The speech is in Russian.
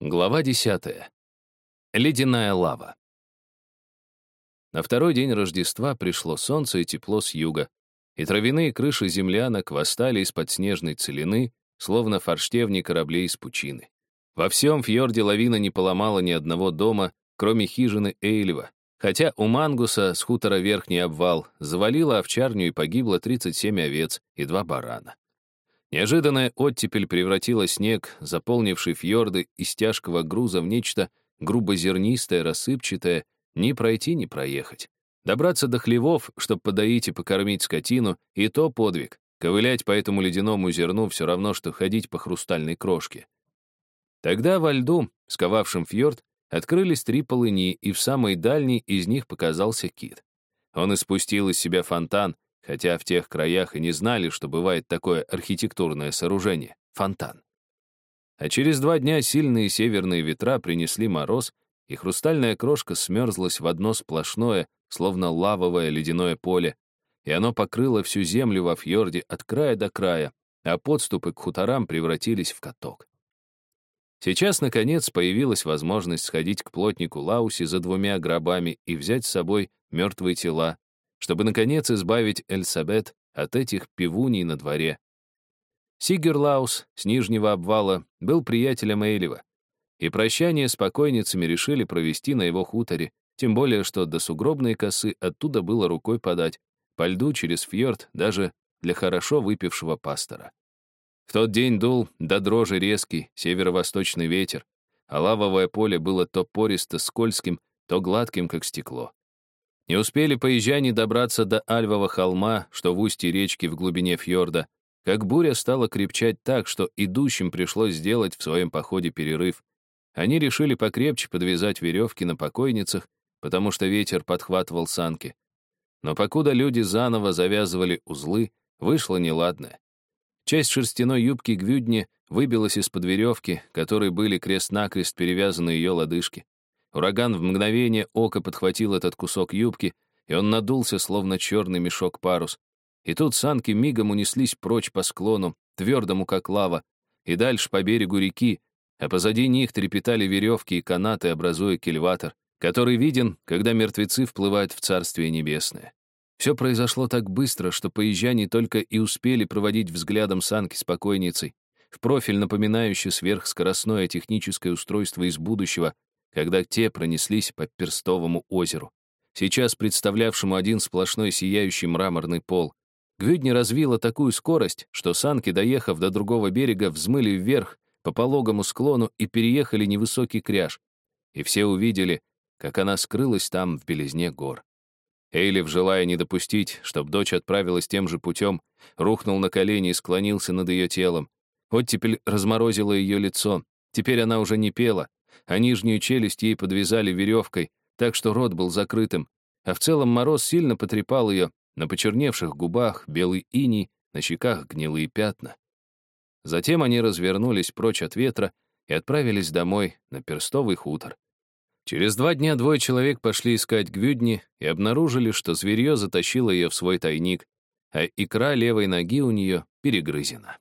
Глава 10. Ледяная лава. На второй день Рождества пришло солнце и тепло с юга, и травяные крыши землянок восстали из-под снежной целины, словно форштевни кораблей из пучины. Во всем фьорде лавина не поломала ни одного дома, кроме хижины Эйлева, хотя у Мангуса с хутора Верхний обвал завалила овчарню и погибло 37 овец и два барана. Неожиданная оттепель превратила снег, заполнивший фьорды из тяжкого груза в нечто грубозернистое, рассыпчатое, ни пройти, ни проехать. Добраться до хлевов, чтобы подоить и покормить скотину, и то подвиг. Ковылять по этому ледяному зерну все равно, что ходить по хрустальной крошке. Тогда во льду, сковавшем фьорд, открылись три полыни, и в самой дальней из них показался кит. Он испустил из себя фонтан, хотя в тех краях и не знали, что бывает такое архитектурное сооружение — фонтан. А через два дня сильные северные ветра принесли мороз, и хрустальная крошка смерзлась в одно сплошное, словно лавовое ледяное поле, и оно покрыло всю землю во фьорде от края до края, а подступы к хуторам превратились в каток. Сейчас, наконец, появилась возможность сходить к плотнику Лауси за двумя гробами и взять с собой мертвые тела, чтобы, наконец, избавить Эльсабет от этих пивуней на дворе. Сигерлаус с Нижнего обвала был приятелем Эйлева, и прощание с покойницами решили провести на его хуторе, тем более, что до сугробной косы оттуда было рукой подать, по льду через фьорд даже для хорошо выпившего пастора. В тот день дул до дрожи резкий северо-восточный ветер, а лавовое поле было то пористо скользким, то гладким, как стекло. Не успели поезжане добраться до Альвова холма, что в устье речки в глубине фьорда, как буря стала крепчать так, что идущим пришлось сделать в своем походе перерыв. Они решили покрепче подвязать веревки на покойницах, потому что ветер подхватывал санки. Но покуда люди заново завязывали узлы, вышло неладное. Часть шерстяной юбки Гвюдни выбилась из-под веревки, которой были крест-накрест перевязаны ее лодыжки. Ураган в мгновение ока подхватил этот кусок юбки, и он надулся, словно черный мешок парус. И тут санки мигом унеслись прочь по склону, твердому, как лава, и дальше по берегу реки, а позади них трепетали веревки и канаты, образуя кильватор, который виден, когда мертвецы вплывают в Царствие Небесное. Все произошло так быстро, что поезжане только и успели проводить взглядом санки с покойницей, в профиль напоминающий сверхскоростное техническое устройство из будущего, когда те пронеслись по Перстовому озеру, сейчас представлявшему один сплошной сияющий мраморный пол. Гвюдни развила такую скорость, что санки, доехав до другого берега, взмыли вверх по пологому склону и переехали невысокий кряж. И все увидели, как она скрылась там в белизне гор. Эйлев, желая не допустить, чтобы дочь отправилась тем же путем, рухнул на колени и склонился над ее телом. Оттепель разморозила ее лицо. Теперь она уже не пела, а нижнюю челюсть ей подвязали веревкой, так что рот был закрытым, а в целом мороз сильно потрепал ее, на почерневших губах белый иней, на щеках гнилые пятна. Затем они развернулись прочь от ветра и отправились домой на перстовый хутор. Через два дня двое человек пошли искать Гвюдни и обнаружили, что зверье затащило ее в свой тайник, а икра левой ноги у нее перегрызена.